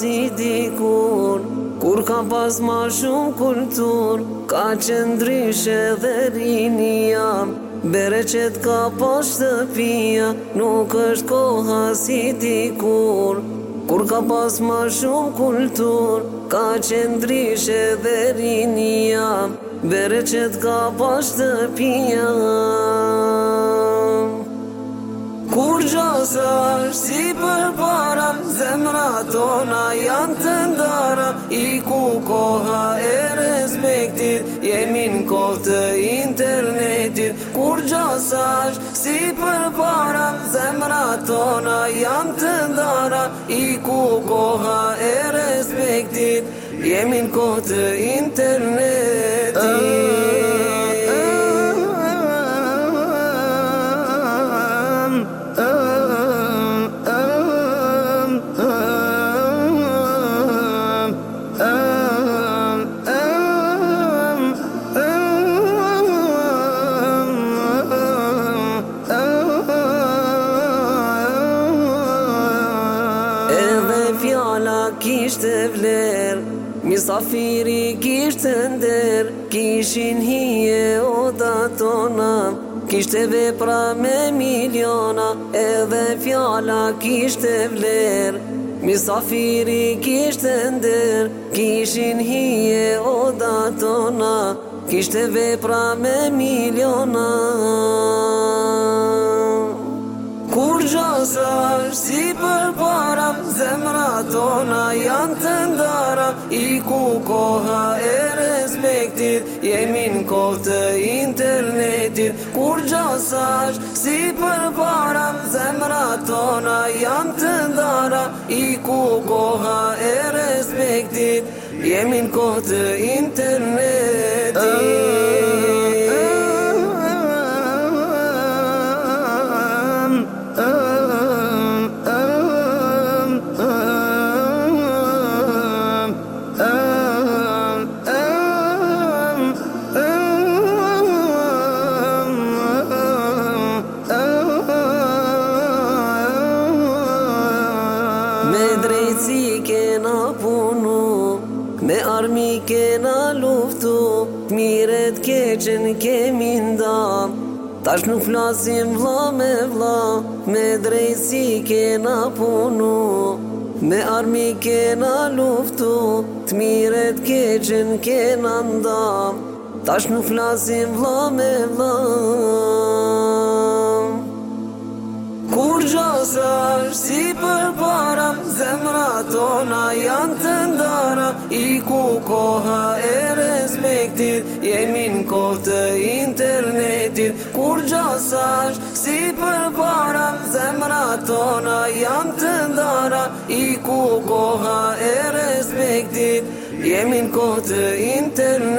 si dikur Kur ka pas ma shumë kultur Ka qëndrysh e dhe rinja Bere që t'ka pas të pia Nuk është koha si dikur Kur ka pas ma shumë kultur Ka qëndrysh e dhe rinja Bere që t'ka pas të pia janë të ndara I ku koha e respektit Jemi në kohë të internetit Kur gjasash si për para Zemra tona janë të ndara I ku koha e respektit Jemi në kohë të internetit kishte vler Një safiri kishte nder Kishin hije oda tona Kishte vepra me miliona Edhe fjala kishte vler Misafiri kishte ndër, kishin hije oda tona, kishte vepra me miliona. Kur gjësë është si për para, tona janë të ndara I ku koha e respektit Jemi në kohë të internetit Kur gjasash si për para Zemra tona janë të ndara I ku koha e respektit Jemi në kohë të internetit Me drejci kena punu Me armi kena luftu Miret keqen kemi nda Tash nuk flasim vla me vla Me drejci kena punu Me armi kena luftu Të miret keqen kemi nda Tash nuk flasim vla me vla Kur gjasa është si për janë të ndara I ku koha e respektit Jemi në kohë të internetit Kur gjasash si për para Zemra tona janë të ndara I ku koha e respektit Jemi në kohë të internetit